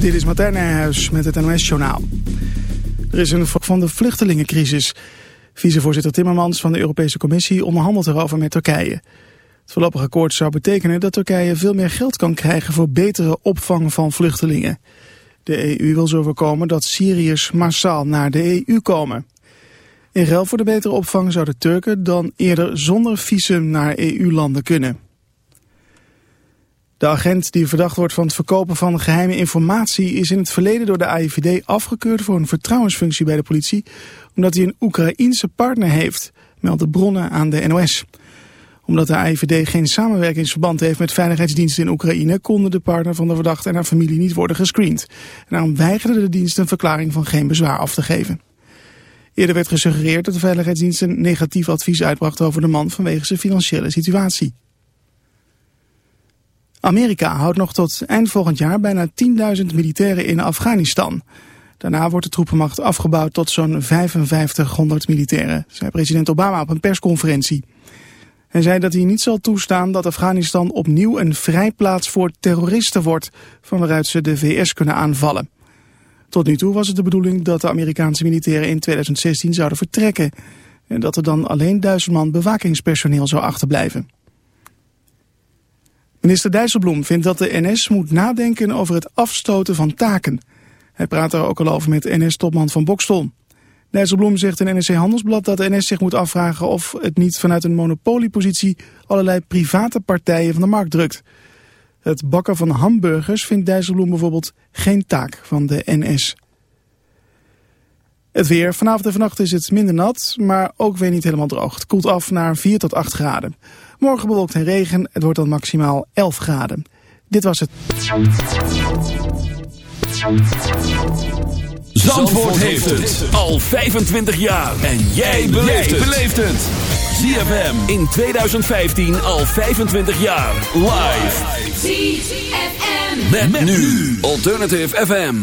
Dit is Martijn Nijhuis met het NOS-journaal. Er is een van de vluchtelingencrisis. Vicevoorzitter Timmermans van de Europese Commissie onderhandelt erover met Turkije. Het voorlopige akkoord zou betekenen dat Turkije veel meer geld kan krijgen voor betere opvang van vluchtelingen. De EU wil zo voorkomen dat Syriërs massaal naar de EU komen. In ruil voor de betere opvang zouden Turken dan eerder zonder visum naar EU-landen kunnen. De agent die verdacht wordt van het verkopen van geheime informatie is in het verleden door de AIVD afgekeurd voor een vertrouwensfunctie bij de politie, omdat hij een Oekraïense partner heeft, melden bronnen aan de NOS. Omdat de AIVD geen samenwerkingsverband heeft met veiligheidsdiensten in Oekraïne, konden de partner van de verdachte en haar familie niet worden gescreend. En daarom weigerde de dienst een verklaring van geen bezwaar af te geven. Eerder werd gesuggereerd dat de veiligheidsdienst een negatief advies uitbracht over de man vanwege zijn financiële situatie. Amerika houdt nog tot eind volgend jaar bijna 10.000 militairen in Afghanistan. Daarna wordt de troepenmacht afgebouwd tot zo'n 5500 militairen, zei president Obama op een persconferentie. Hij zei dat hij niet zal toestaan dat Afghanistan opnieuw een vrijplaats voor terroristen wordt, van waaruit ze de VS kunnen aanvallen. Tot nu toe was het de bedoeling dat de Amerikaanse militairen in 2016 zouden vertrekken en dat er dan alleen duizend man bewakingspersoneel zou achterblijven. Minister Dijsselbloem vindt dat de NS moet nadenken over het afstoten van taken. Hij praat er ook al over met NS-topman van Bokstel. Dijsselbloem zegt in NRC Handelsblad dat de NS zich moet afvragen of het niet vanuit een monopoliepositie allerlei private partijen van de markt drukt. Het bakken van hamburgers vindt Dijsselbloem bijvoorbeeld geen taak van de NS. Het weer. Vanavond en vannacht is het minder nat, maar ook weer niet helemaal droog. Het koelt af naar 4 tot 8 graden. Morgen bewolkt en regen. Het wordt dan maximaal 11 graden. Dit was het. Zandvoort heeft het al 25 jaar. En jij beleeft het. ZFM in 2015 al 25 jaar. Live. ZFM. Met, met nu Alternative FM.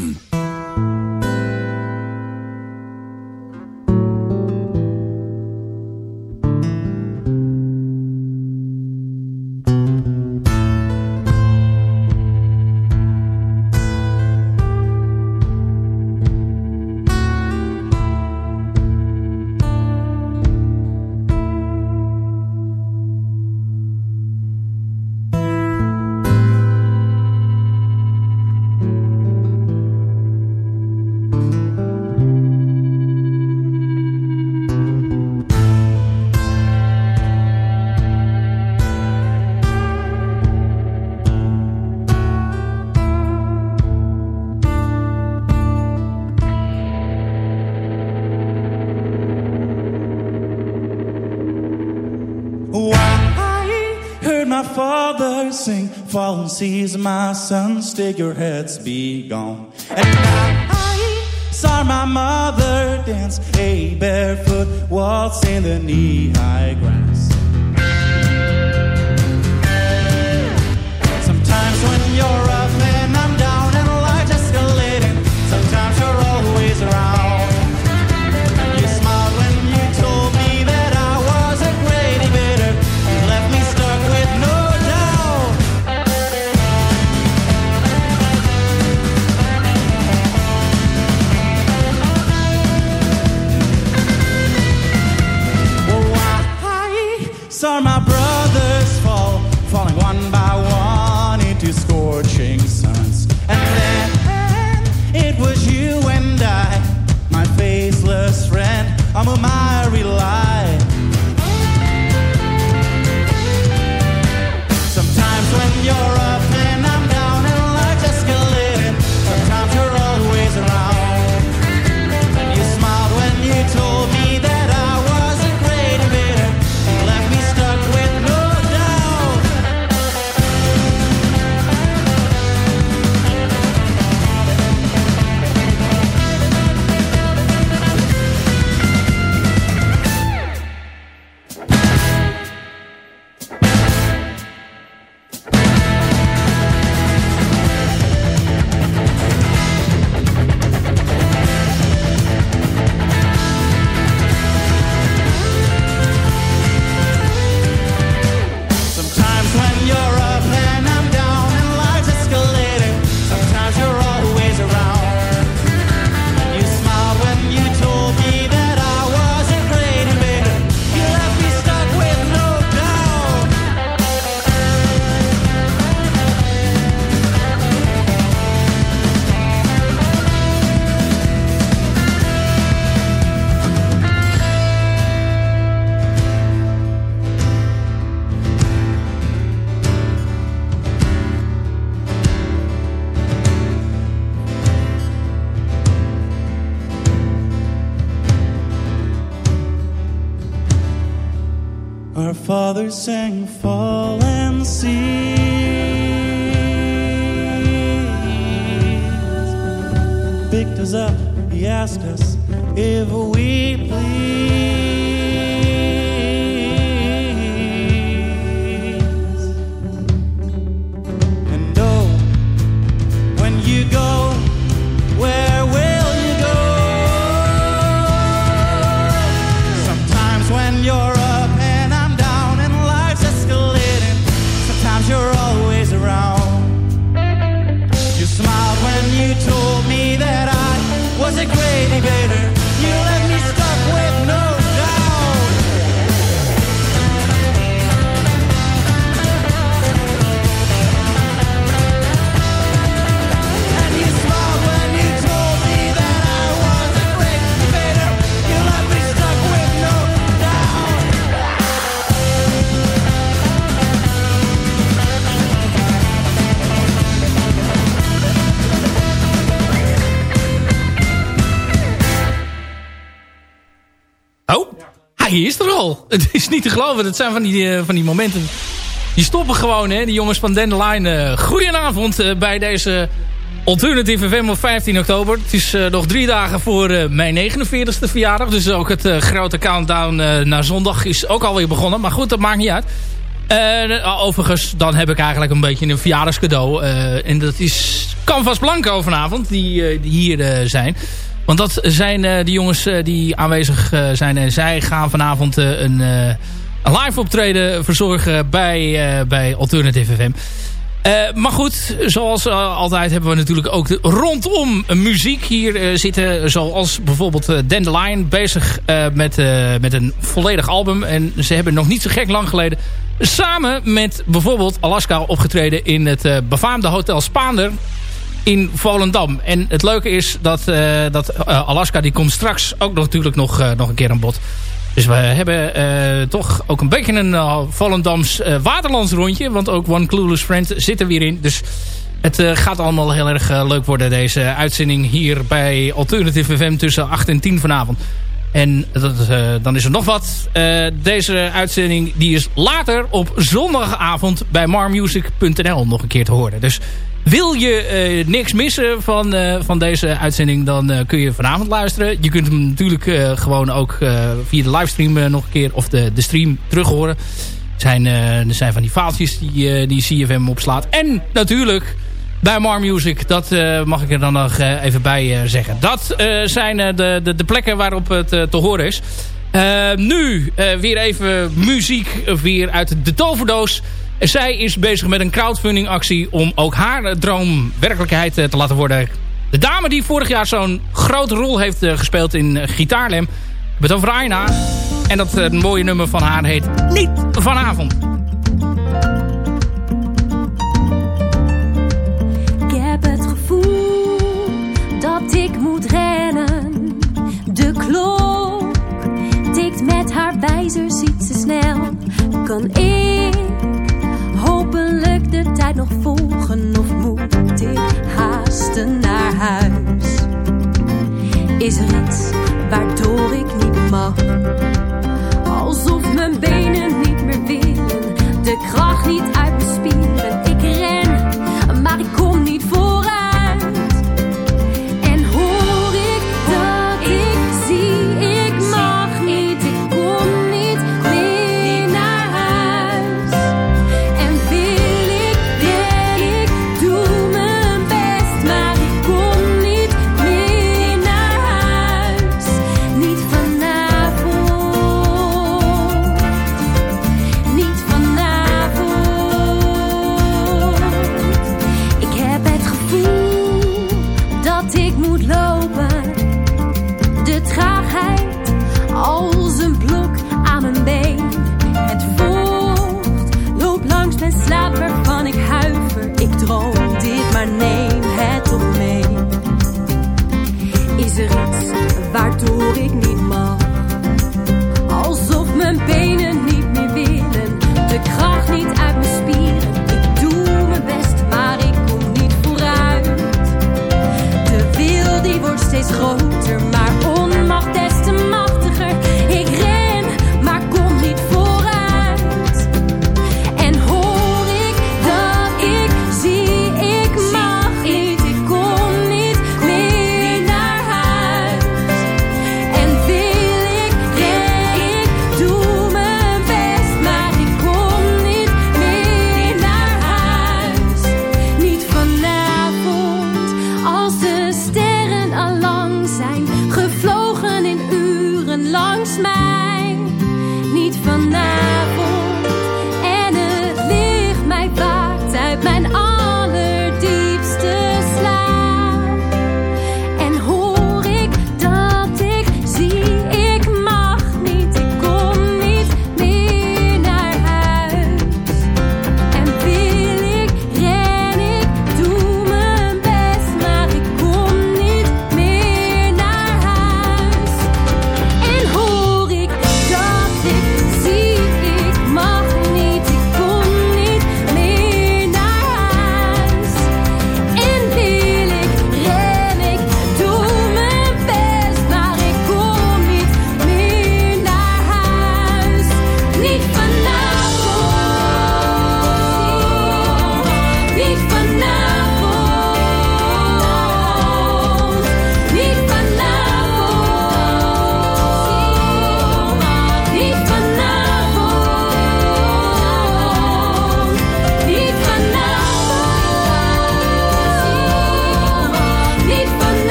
Fallen seas, my son, stick your heads be gone. And I saw my mother dance a barefoot waltz in the knee-high grass. Sometimes falling. Father sang Fall and seas. Picked us up he asked us if we please Het is niet te geloven. Dat zijn van die, eh, van die momenten. Die stoppen gewoon, hè. Die jongens van Dandelion. eh goedenavond eh, bij deze Alternative FM op 15 oktober. Het is nog drie dagen voor mijn 49ste verjaardag. Dus ook het grote countdown naar zondag is ook alweer begonnen. Maar goed, dat maakt niet uit. Eh, overigens, dan heb ik eigenlijk een beetje een verjaardagscadeau. en dat is Canvas Blanco vanavond, die, die hier zijn. Want dat zijn eh, de jongens eh, die aanwezig eh, zijn. En zij gaan vanavond een, live optreden verzorgen bij, bij Alternative FM. Maar goed, zoals altijd hebben we natuurlijk ook de, rondom muziek hier zitten. Zoals bijvoorbeeld Dandelion bezig met, met een volledig album. En ze hebben nog niet zo gek lang geleden samen met bijvoorbeeld Alaska opgetreden in het befaamde Hotel Spaander in Volendam. En het leuke is dat, eh, dat eh, Alaska die komt straks ook nog, natuurlijk nog, eh, nog een keer aan bod. Dus we hebben toch ook een beetje een Volendams uh, waterlandsrondje. Want ook One Clueless Friend zit er weer in. Dus het gaat allemaal heel erg leuk worden deze uitzending hier bij Alternative FM tussen 8 en 10 vanavond. En dat, dan is er nog wat. Deze uitzending die is later op zondagavond bij marmusic.nl nog een keer te horen. Dus wil je uh, niks missen van, uh, van deze uitzending, dan uh, kun je vanavond luisteren. Je kunt hem natuurlijk gewoon ook via de livestream nog een keer of de, de stream terug horen. Zijn, er zijn van die faaltjes die, die CFM opslaat. En natuurlijk bij Mar Music, dat mag ik er dan nog even bij zeggen. Dat zijn de, de, de, plekken waarop het te horen is. nu weer even muziek weer uit de toverdoos. Zij is bezig met een crowdfunding actie om ook haar droom werkelijkheid te laten worden. De dame die vorig jaar zo'n grote rol heeft gespeeld in Gitaarlem. Het over Aina. En dat mooie nummer van haar heet Niet Vanavond. Ik heb het gevoel dat ik moet rennen. De klok tikt met haar wijzers iets te snel. Kan ik hopelijk de tijd nog volgen of moet ik haasten naar huis? Is er iets waardoor ik niet mag?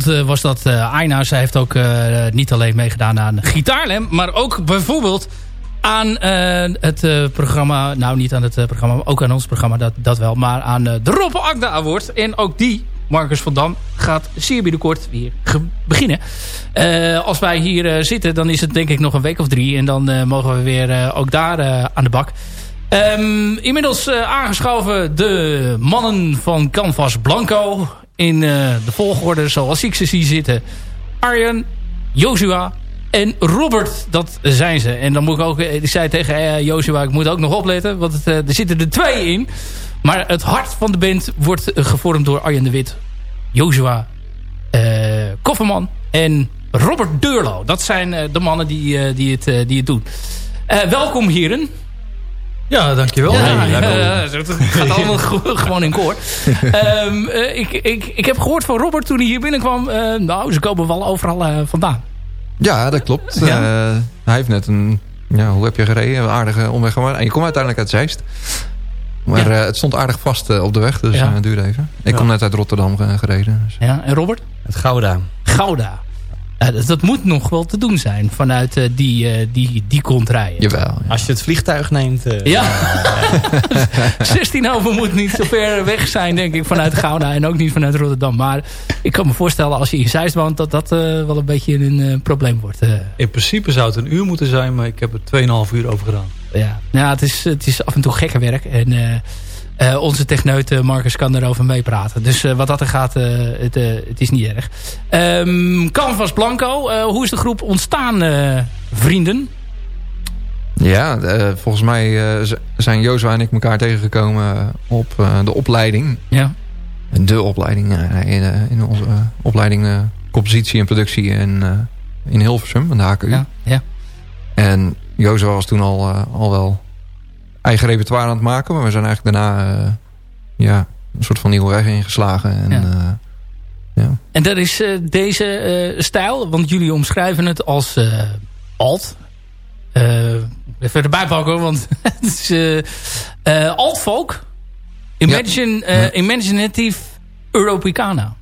Eh, was dat eh Aina. Zij heeft ook eh, niet alleen meegedaan aan Gitaarlem. Maar ook bijvoorbeeld aan het programma. Nou, niet aan het eh, programma. Ook aan ons programma, dat, dat wel. Maar aan de Roppe Agda Award. En ook die, Marcus van Dam, gaat zeer binnenkort weer beginnen. Als wij hier zitten, dan is het denk ik nog een week of drie. En dan mogen we weer ook daar aan de bak. Ehm, inmiddels aangeschoven de mannen van Canvas Blanco. In eh, de volgorde zoals ik ze zie zitten. Arjen, Joshua en Robert. Dat zijn ze. En dan moet ik ook... eh, Ik zei tegen eh, Joshua, ik moet ook nog opletten. Want er zitten er twee in. Maar het hart van de band wordt gevormd door Arjen de Wit. Joshua eh Kofferman en Robert Deurlo. Dat zijn de mannen die, die, het, die het doen. Welkom heren. Ja, dankjewel. Ja, eh, het gaat allemaal gewoon in koor. Ehm, eh, ik, ik, ik heb gehoord van Robert toen hij hier binnenkwam. eh, nou, ze komen wel overal eh, vandaan. Ja, dat klopt. Ja. Eh, hij heeft net een... Ja, hoe heb je gereden? Een aardige omweg gemaakt. En je komt uiteindelijk uit Zeist. Maar Ja. eh, het stond aardig vast op de weg, dus Ja. het duurde even. Ik Ja. kom net uit Rotterdam ge- gereden. Dus. Ja, en Robert? Het Gouda. Gouda. Dat, dat moet nog wel te doen zijn vanuit eh, die, eh, die, die komt rijden. Jawel. ja. Als je het vliegtuig neemt... eh, Ja. 16 over moet niet zo ver weg zijn, denk ik, vanuit Gouda. En ook niet vanuit Rotterdam. Maar ik kan me voorstellen, als je in Zeist woont... dat dat wel een beetje een probleem wordt. eh. In principe zou het een uur moeten zijn, maar ik heb er 2,5 uur over gedaan. ja, ja het, is, het is af en toe gekke werk. En eh, onze techneut Marcus kan erover meepraten. Dus eh, wat dat er gaat, eh, het, het is niet erg. Ehm, Canvas Blanco, hoe is de groep ontstaan, vrienden? Ja, volgens mij zijn Jozua en ik elkaar tegengekomen op de opleiding. Ja, De opleiding. in, in onze opleiding compositie en productie in, in Hilversum, aan de HKU. ja, ja. En Jozua was toen al, al wel eigen repertoire aan het maken. Maar we zijn eigenlijk daarna eh, ja, een soort van nieuwe weg ingeslagen. En, Ja. ja. ja. En dat is eh, deze eh, stijl, want jullie omschrijven het als eh, alt. Eh, even erbij pakken, want het is eh eh, alt-folk. Imagine, eh, Ja. Imaginative Europicana.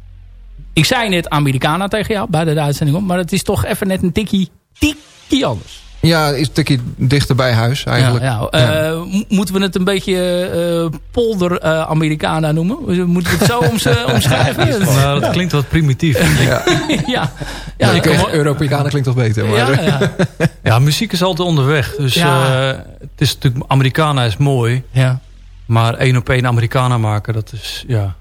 Ik zei net Americana tegen jou, bij de uitzending om. Maar het is toch even net een tikkie, tikkie anders. Ja, is een stukje dichter bij huis eigenlijk. Ja, ja. Eh, mo- Moeten we het een beetje eh, polder eh, Americana noemen? Moeten we het zo oms- omschrijven? Nou, dat klinkt wat primitief. ja. ja. Ja, kom- Europeanen klinkt toch beter. Maar, ja, ja. Ja, muziek is altijd onderweg. Dus Ja. eh, het is natuurlijk, Americana is mooi. ja. Maar één op één Americana maken, dat is, ja...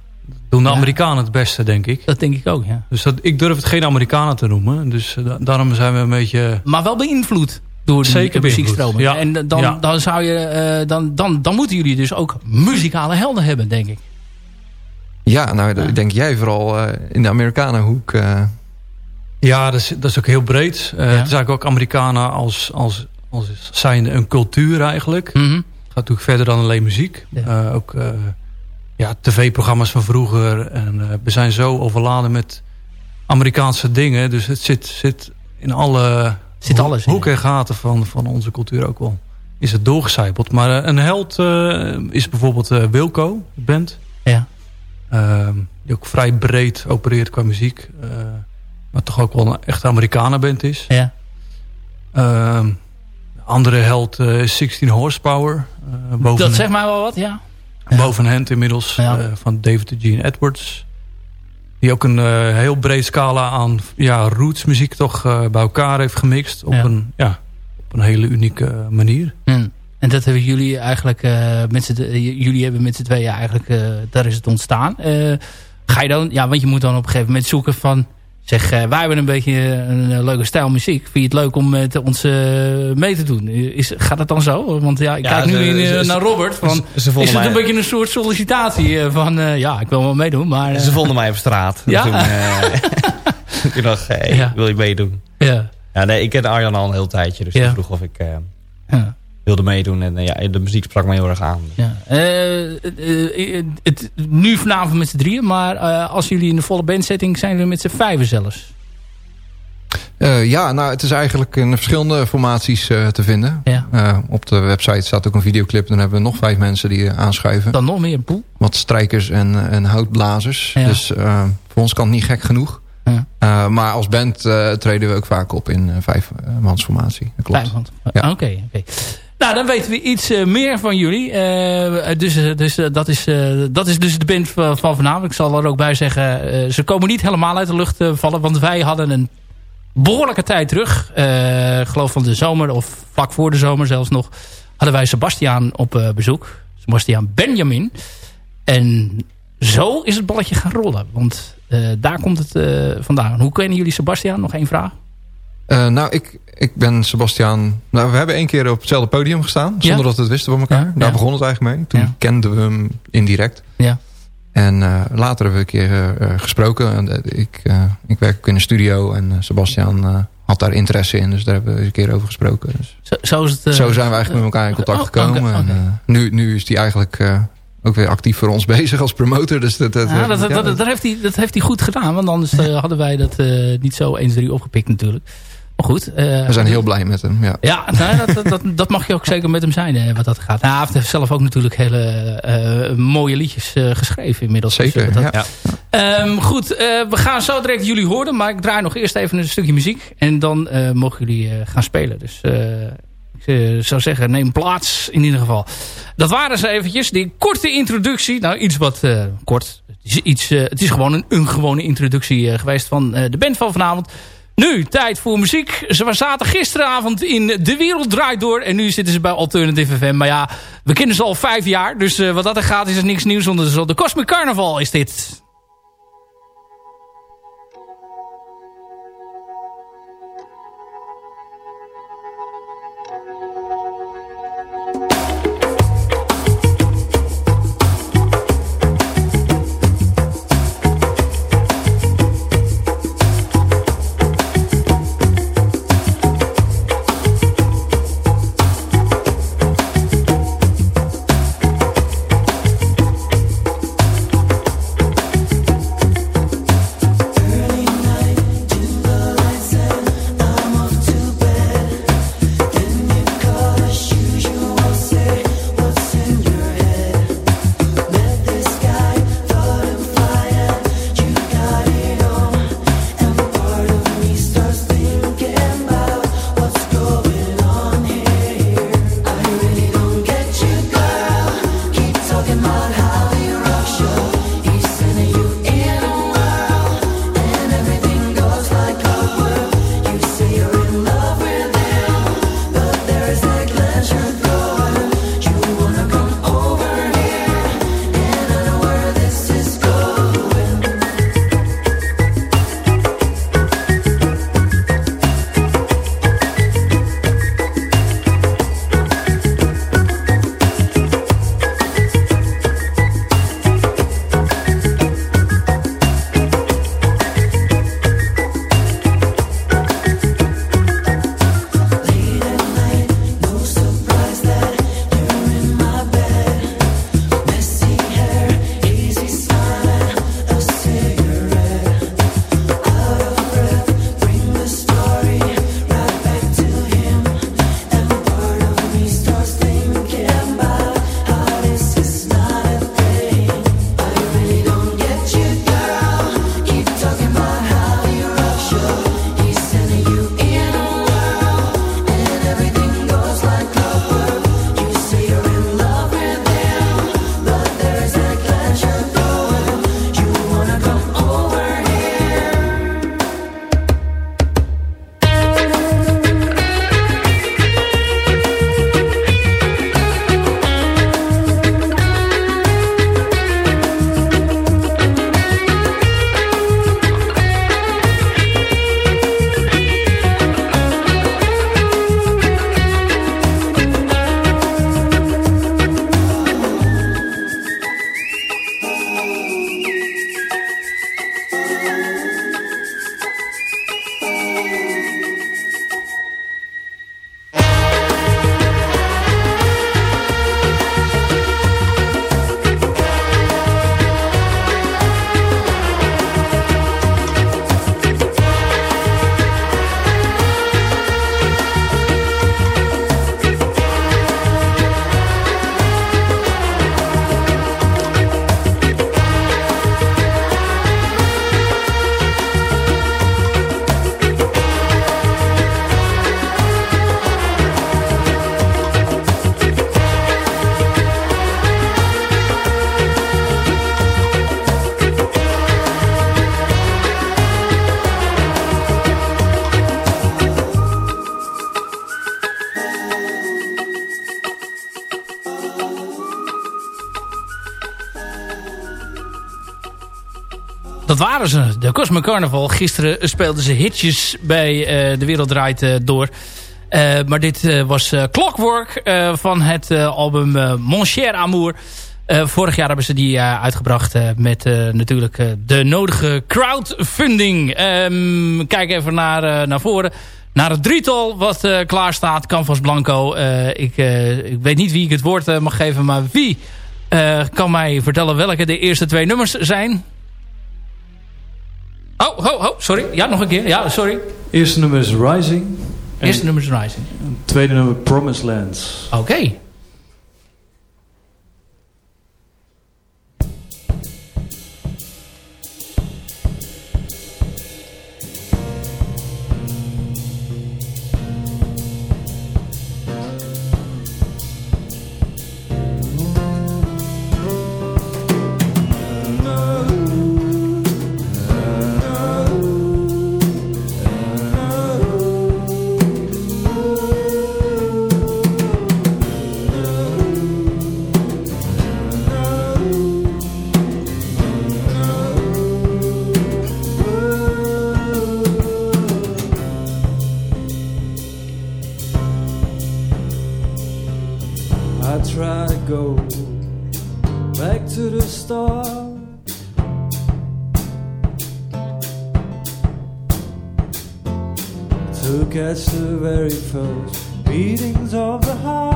Doen de Ja. Amerikanen het beste, denk ik. Dat denk ik ook, ja. Dus dat, ik durf het geen Amerikanen te noemen. Dus da- daarom zijn we een beetje... Maar wel beïnvloed door die Zeker muziekstromen. ja. En dan, Ja. dan, zou je, eh, dan, dan, dan moeten jullie dus ook muzikale helden hebben, denk ik. ja, nou, dat denk jij vooral eh, in de Amerikanenhoek. eh Ja, dat is, dat is ook heel breed. Eh, Ja. Het is eigenlijk ook Americana als, als, als zijnde een cultuur eigenlijk. Mhm. Het gaat natuurlijk verder dan alleen muziek. Ja. Eh, ook eh, ja, tv-programma's van vroeger. En eh, we zijn zo overladen met Amerikaanse dingen. Dus het zit, zit in alle Zit alles in, hoeken en gaten van, van onze cultuur ook wel. Is het doorgecijpeld. Maar eh, een held eh, is bijvoorbeeld eh, Wilco, de band. Ja. Ehm, die ook vrij breed opereert qua muziek. maar toch ook wel een echte Amerikanenband is. Ja. Ehm, de andere held eh, is 16 Horsepower. boven, Dat zegt mij wel wat, ja. Bovenhand inmiddels. Ja. van David Gene Edwards. Die ook een eh, heel breed scala aan ja, rootsmuziek toch eh, bij elkaar heeft gemixt. Op, Ja. een, ja, op een hele unieke manier. Hm. En dat hebben jullie eigenlijk met eh, jullie hebben met z'n tweeën eigenlijk, daar is het ontstaan. Ga je dan, ja, want je moet dan op een gegeven moment zoeken van, zeg, eh, wij hebben een beetje een, eh, leuke stijl muziek. Vind je het leuk om met ons eh, mee te doen? Is, gaat het dan zo? Want ja, ik Ja, kijk nu ze- in, eh, ze- naar Robert. Van, ze- is het een beetje een soort sollicitatie eh, van, eh, ja, ik wil wel meedoen, maar... eh, Ze vonden mij op straat. Ja? Toen, eh, ik dacht, hey, Ja. wil je meedoen? ja, Ja, nee, ik ken Arjan al een heel tijdje. Dus Ja. vroeg of ik eh, ja. Wilde meedoen. En eh, ja, de muziek sprak me heel erg aan. Ja. Eh, eh, het, nu vanavond met z'n drieën, maar eh, als jullie in de volle bandsetting zijn jullie met z'n vijven zelfs. Eh, ja, nou, het is eigenlijk in verschillende formaties eh, te vinden. Ja. Eh, op de website staat ook een videoclip. Dan hebben we nog vijf mensen die aanschuiven. Dan nog meer poel. Wat strijkers en, en houtblazers. Ja. Dus eh, voor ons kan het niet gek genoeg. Ja. Eh, maar als band eh, treden we ook vaak op in vijf mansformatie. Dat klopt. Vijf man. Ja. Oké, oké. Nou, dan weten we iets uh, meer van jullie. Uh, dus dus uh, dat, is, dat is dus de band van, van vanavond. Ik zal er ook bij zeggen, ze komen niet helemaal uit de lucht vallen. Want wij hadden een behoorlijke tijd terug. ik geloof van de zomer of vlak voor de zomer zelfs nog. Hadden wij Sebastiaan op bezoek. Sebastiaan Benjamin. En zo is het balletje gaan rollen. Want daar komt het vandaan. Hoe kennen jullie Sebastiaan? Nog één vraag. Uh, nou, ik, ik ben Sebastian... Nou, we hebben één keer op hetzelfde podium gestaan. Zonder ja? dat we het wisten van elkaar. Ja, Daar ja. begon het eigenlijk mee. Toen kenden we hem indirect. Ja. En uh, later hebben we een keer uh, gesproken. En, ik, ik werk ook in een studio. En Sebastian had daar interesse in. Dus daar hebben we eens een keer over gesproken. Dus zo, zo, is het, zo zijn we eigenlijk met elkaar in contact oh, gekomen. okay, okay. En, nu, nu is hij eigenlijk ook weer actief voor ons bezig als promotor. Dus dat, dat, ja, dat, dat, dat, heeft hij, dat heeft hij goed gedaan. Want anders uh, hadden wij dat uh, niet zo 1, 3 opgepikt natuurlijk. Goed. Uh, we zijn heel blij met hem. Ja, ja nou, dat, dat, dat, mag je ook zeker met hem zijn hè, wat dat gaat. Nou, hij heeft zelf ook natuurlijk hele uh, mooie liedjes geschreven inmiddels. Zeker, dus, dat, ja. um, goed, we gaan zo direct jullie horen. Maar ik draai nog eerst even een stukje muziek. En dan mogen jullie gaan spelen. Dus ik zou zeggen, neem plaats in ieder geval. Dat waren ze eventjes. Die korte introductie. Nou, iets wat kort. Het is, iets, het is gewoon een, een gewone introductie geweest van de band van vanavond. Nu, tijd voor muziek. Ze zaten gisteravond in De Wereld Draait Door. En nu zitten ze bij Alternative FM. Maar ja, we kennen ze al vijf jaar. Dus wat dat er gaat is er niks nieuws onder. De Cosmic Carnival is dit. Dat waren ze. De Cosmic Carnival. Gisteren speelden ze hitjes bij eh, De Wereld Draait eh, Door. Eh, maar dit was Clockwork van het album Mon Cher Amour. vorig jaar hebben ze die uitgebracht met natuurlijk de nodige crowdfunding. Ehm, kijk even naar, naar voren. Naar het drietal wat klaar staat. Canvas Blanco. ik, ik weet niet wie ik het woord mag geven, maar wie kan mij vertellen welke de eerste twee nummers zijn? Oh, oh, oh, sorry. Ja, nog een keer. Ja, sorry. Eerste nummer is Rising. Eerste nummer is Rising. tweede nummer Promised Lands. Oké. that's the very first beatings of the heart.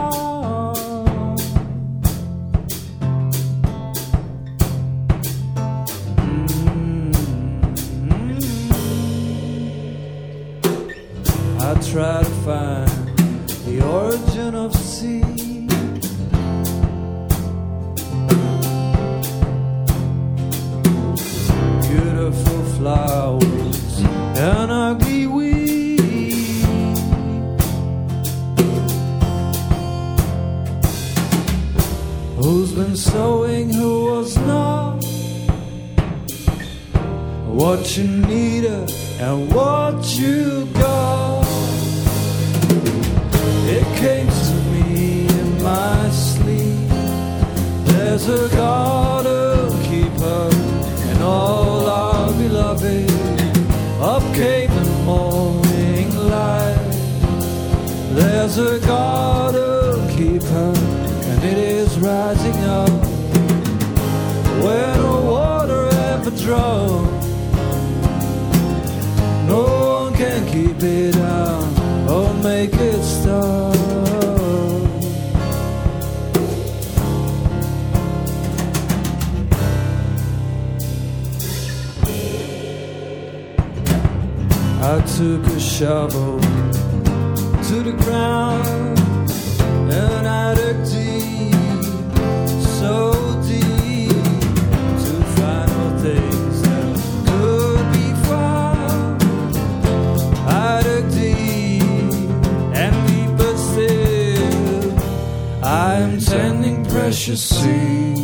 Precious seed.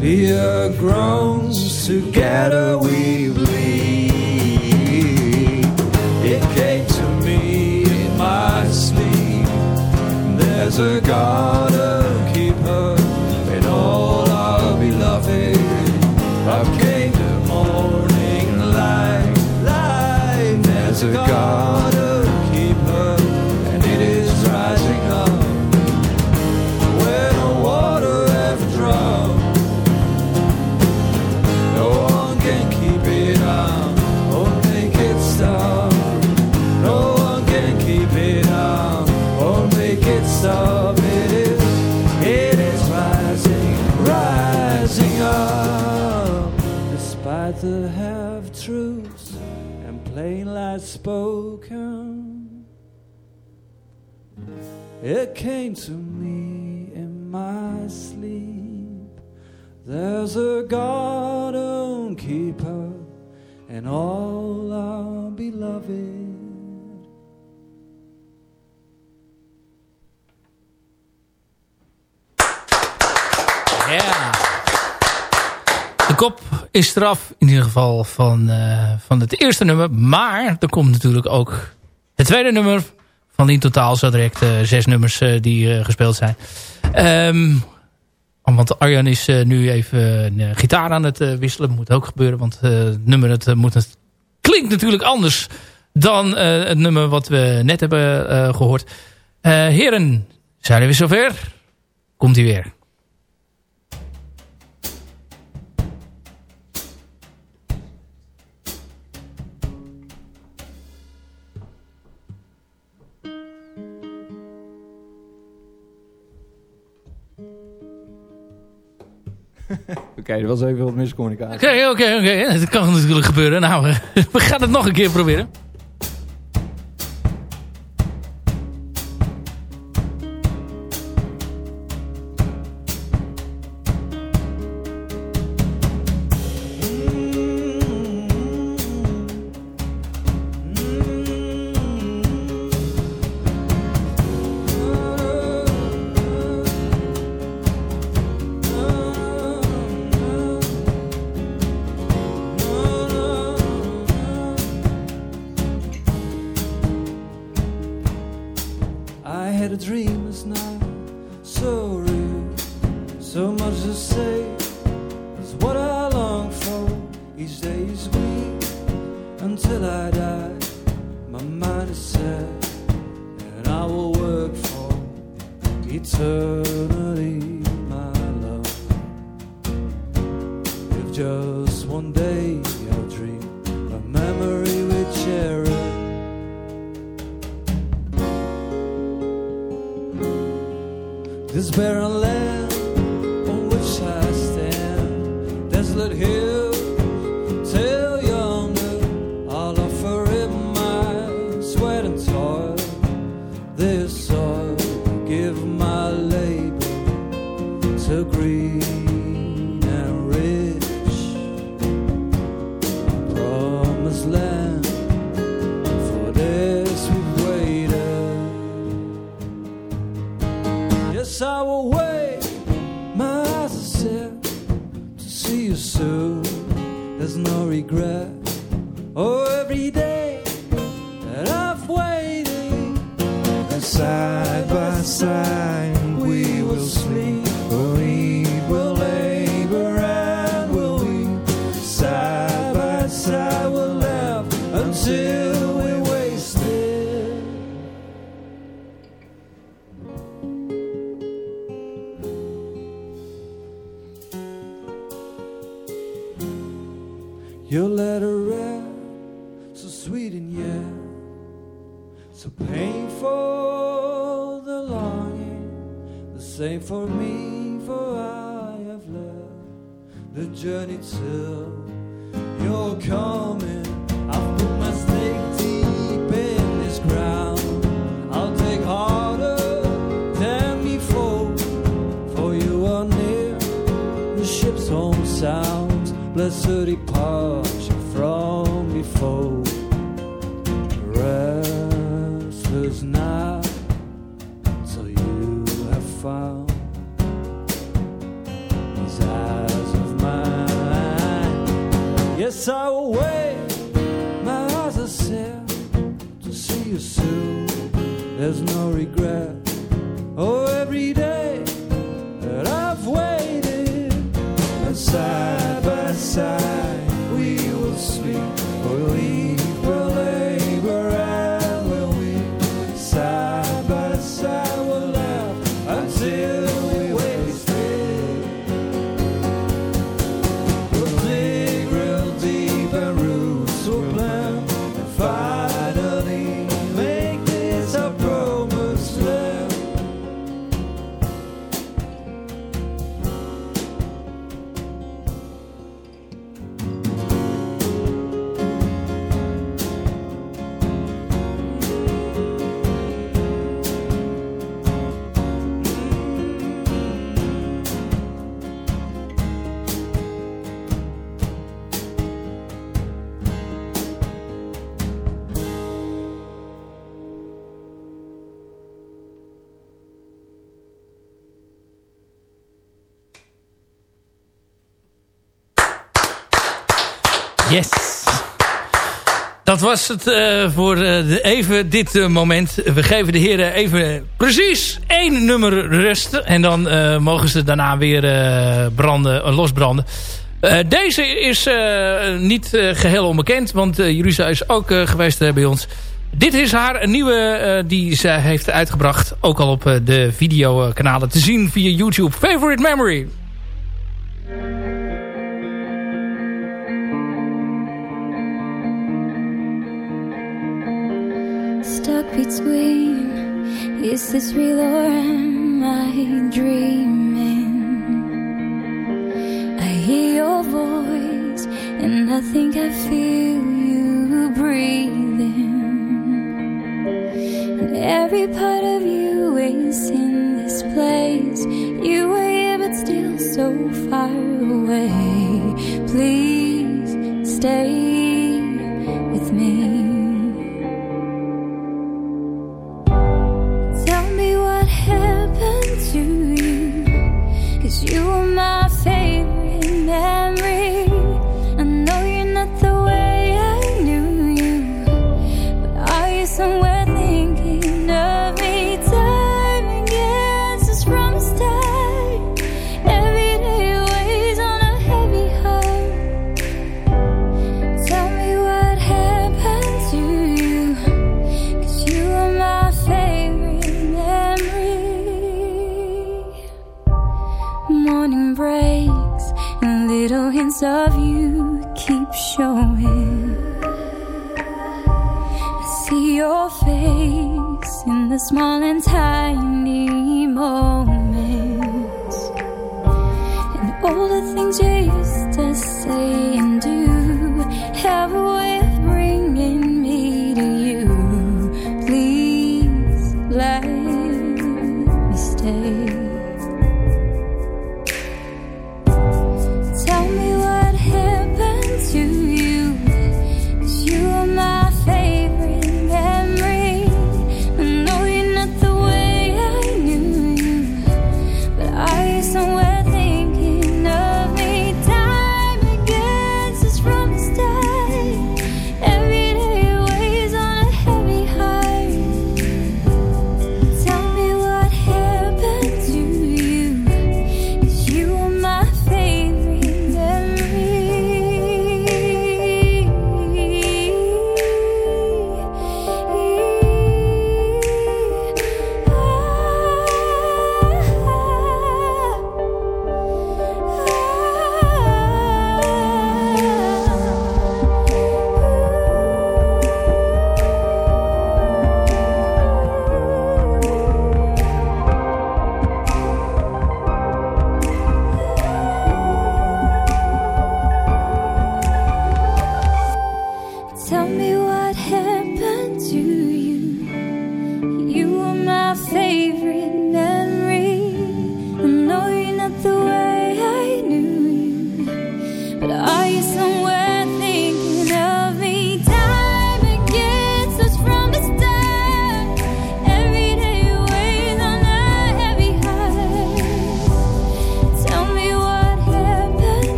The earth groans together we. There's a garden keeper in all our beloved. Came the morning light, light. There's a garden spoken, it came to me in my sleep. There's a garden keeper and all our beloved. Is eraf, in ieder geval van, eh, van het eerste nummer. Maar er komt natuurlijk ook het tweede nummer van in totaal zo direct eh, zes nummers eh, die gespeeld zijn. Ehm, Want Arjan is nu even een gitaar aan het wisselen. Moet ook gebeuren, want het nummer het, moet het, klinkt natuurlijk anders dan het nummer wat we net hebben eh, gehoord. Eh, heren, zijn we zover? Komt hij weer. Oké, er was even wat miscommunicatie. Oké, oké, oké. Dat kan natuurlijk gebeuren. Nou, we gaan het nog een keer proberen. This soil, give my labor to green side by side we will sleep. We'll eat, was het uh, voor uh, de, even dit uh, moment. We geven de heren even precies één nummer rust. En dan mogen ze daarna weer branden, losbranden. deze is niet geheel onbekend. Want Jeruzalem is ook geweest bij ons. Dit is haar nieuwe die ze heeft uitgebracht. Ook al op de videokanalen te zien via YouTube. Favorite Memory. Stuck between. Is this real or am I dreaming? I hear your voice And I think I feel you breathing. And every part of you is in this place. You were here but still so far away. Please stay with me small and tiny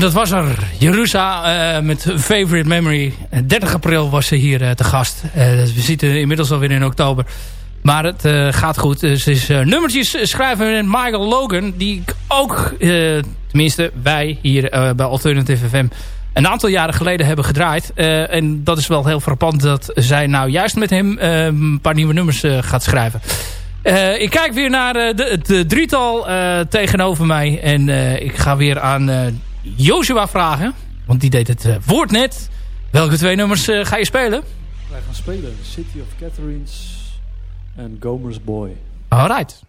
Dat was er. Jerusa eh, met Favorite Memory. Eh, 30 april was ze hier eh, te gast. Eh, we zitten inmiddels alweer in oktober. Maar het gaat goed. Ze is nummertjes schrijven met Michael Logan. Die ik ook, tenminste wij hier bij Alternative FM... een aantal jaren geleden hebben gedraaid. En dat is wel heel frappant dat zij nou juist met hem een paar nieuwe nummers gaat schrijven. Ik kijk weer naar de, het drietal tegenover mij. En ik ga weer aan Joshua vragen. Want die deed het eh, woord net. Welke twee nummers eh, ga je spelen? Wij gaan spelen City of Catharines en Gomer's Boy. Alright.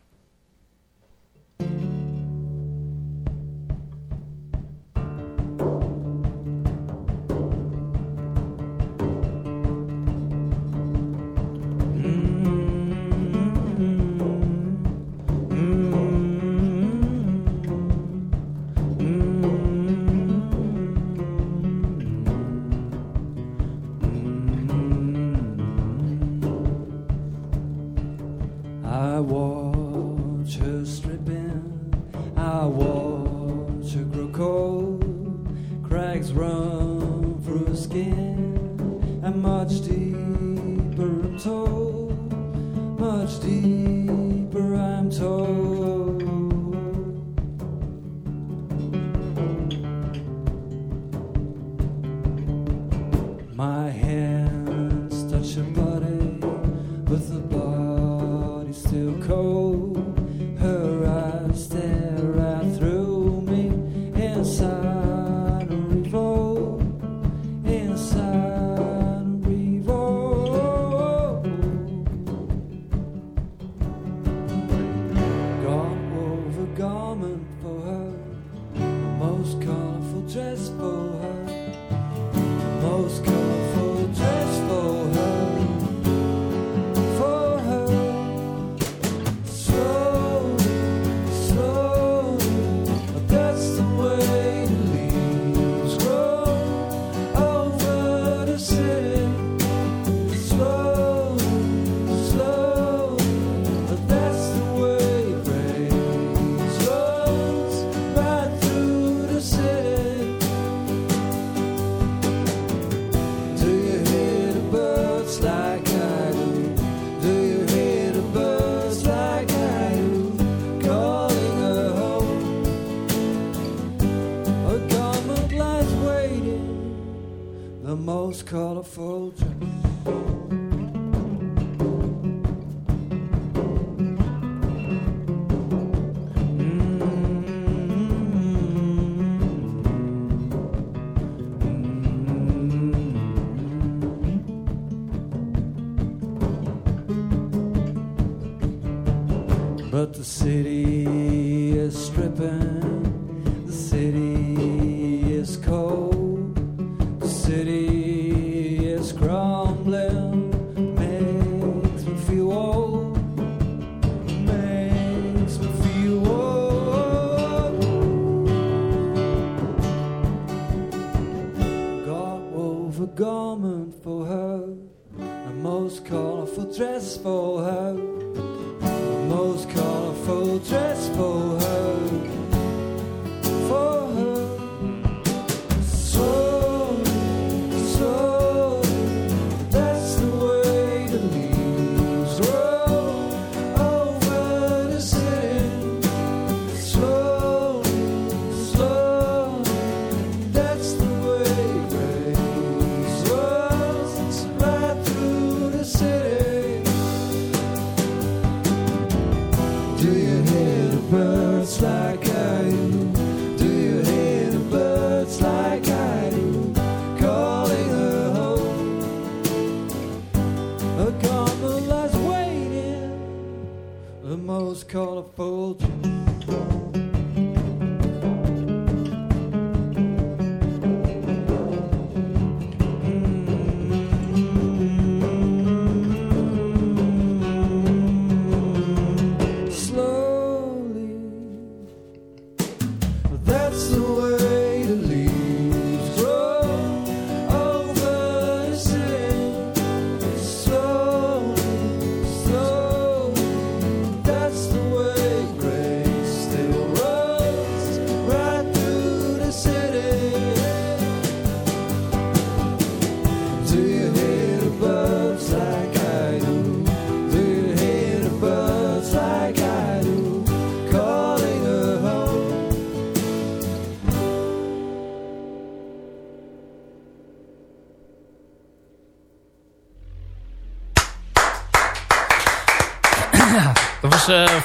Eh,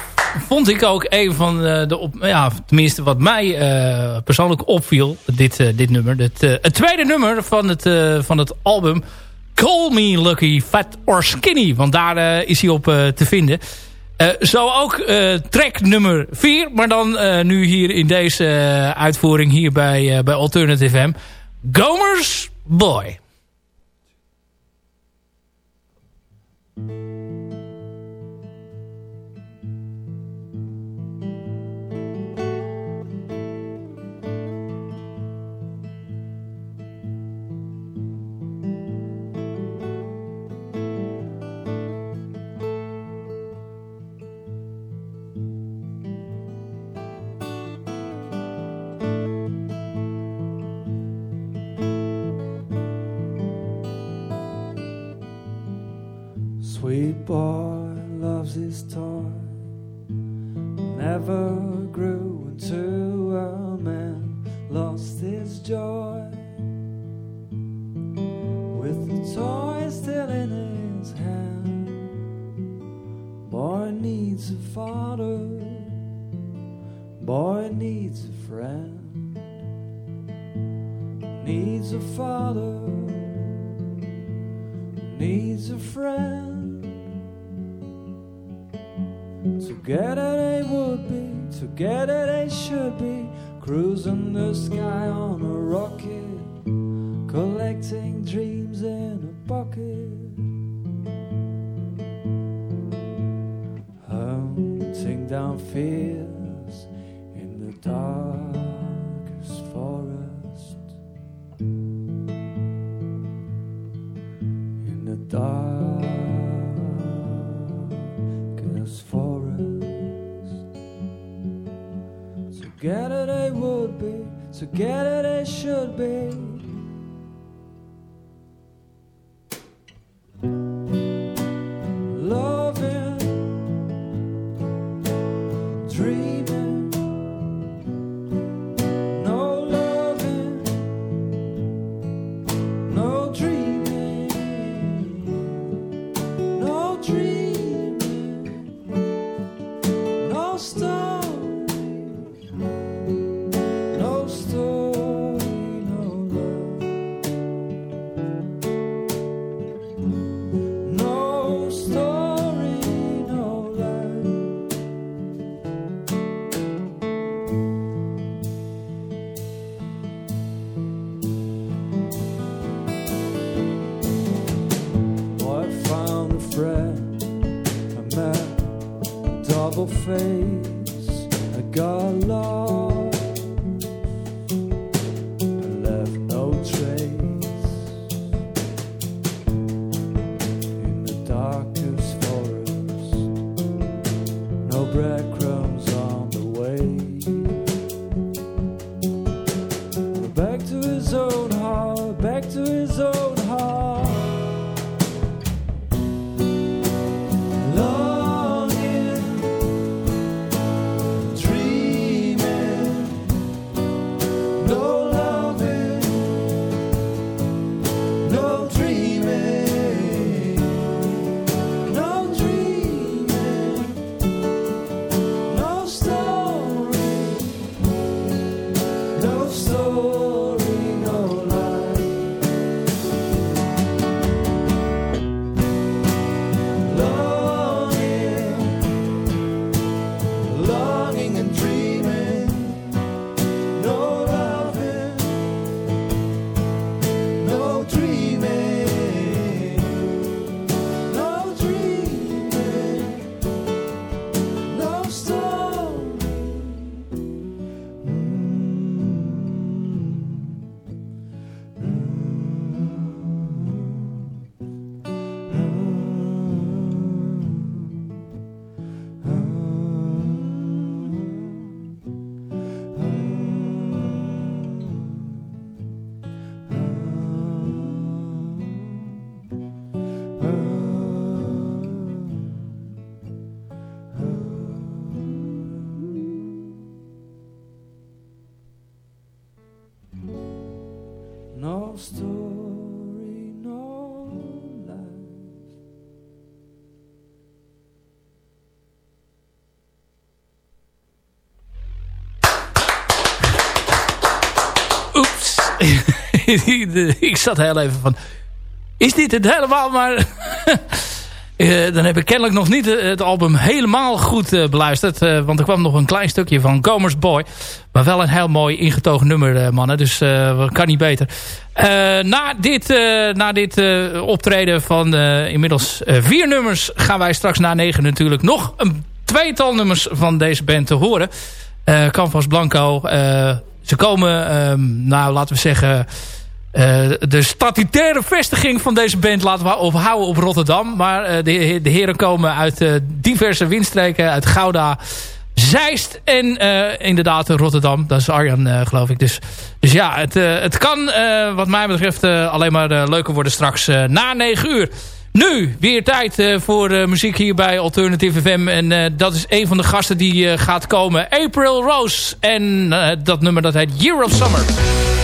vond ik ook een van eh, de... Op, ja, tenminste wat mij eh, persoonlijk opviel, dit, dit nummer. Dit, het tweede nummer van het, van het album... Call Me Lucky, Fat or Skinny. Want daar is hij op te vinden. Uh, zo ook track nummer 4. Maar dan nu hier in deze uitvoering hier bij, bij Alternative M. Gomer's Boy. Sweet boy loves his toy, never grew into a man, lost his joy. With the toy still in his hand, boy needs a father, boy needs a friend, needs a father needs a friend. Together they would be, together they should be, cruising the sky on a rocket, collecting dreams in a pocket. Hunting down fears in the darkest together they should be. Face. I got lost, story, no life. Oeps. ik zat heel even van... Is dit het helemaal? Maar eh, dan heb ik kennelijk nog niet eh, het album helemaal goed eh, beluisterd. want er kwam nog een klein stukje van Comers Boy. Maar wel een heel mooi ingetogen nummer, mannen. Dus kan niet beter. Na dit, na dit optreden van inmiddels vier nummers... gaan wij straks na negen natuurlijk nog een tweetal nummers van deze band te horen. Canvas Blanco. ze komen, ehm, nou laten we zeggen... eh, de statutaire vestiging van deze band laten we ophouden op Rotterdam. Maar eh, de, de heren komen uit eh, diverse windstreken. Uit Gouda, Zeist en inderdaad Rotterdam. Dat is Arjan, geloof ik. Dus, dus ja, het, het kan wat mij betreft alleen maar leuker worden straks na 9 uur. Nu, weer tijd voor muziek hier bij Alternative FM. En dat is een van de gasten die gaat komen. April Rose. En dat nummer dat heet Year of Summer.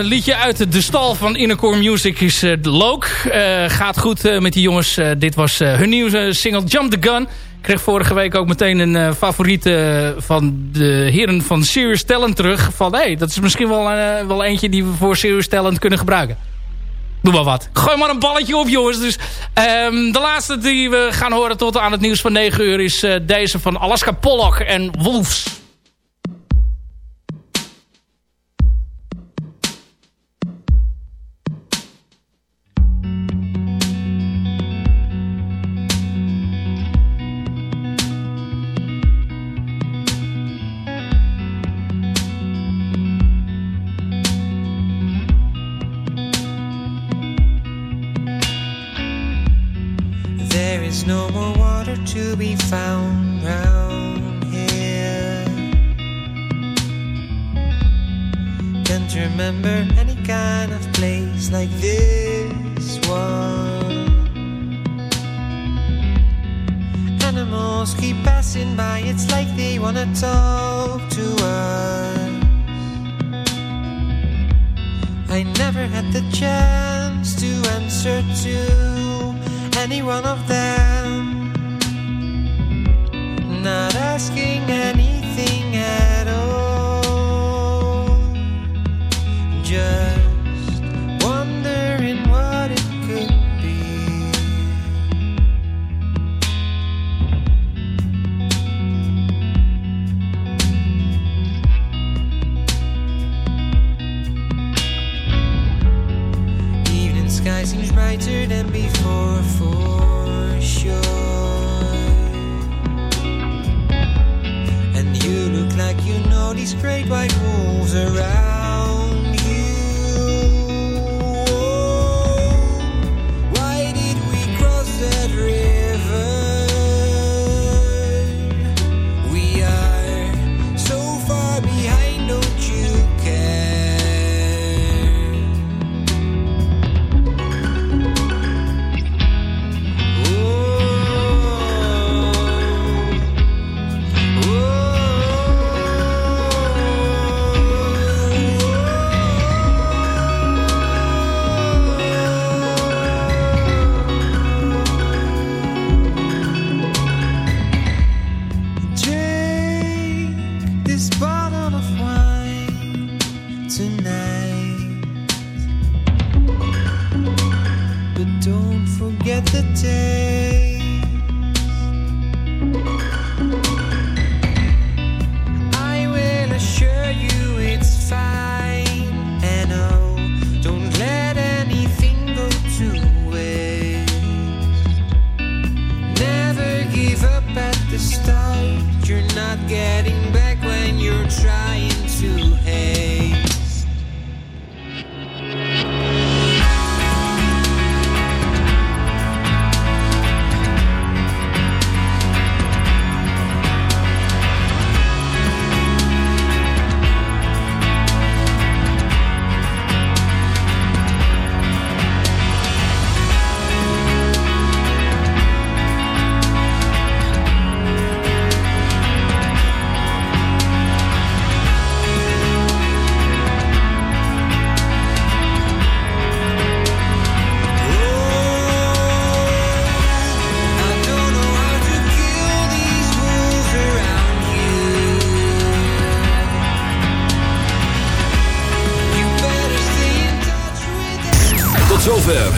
Eh, liedje uit de stal van Innercore Music is eh, uh, Look. Eh, gaat goed met die jongens. dit was hun nieuwe single Jump the Gun. Kreeg vorige week ook meteen een favoriete van de heren van Serious Talent terug. Van hé, hey, dat is misschien wel, wel eentje die we voor Serious Talent kunnen gebruiken. Doe maar wat. Gooi maar een balletje op jongens. Dus, ehm, de laatste die we gaan horen tot aan het nieuws van 9 uur is deze van Alaska Pollock en Wolves.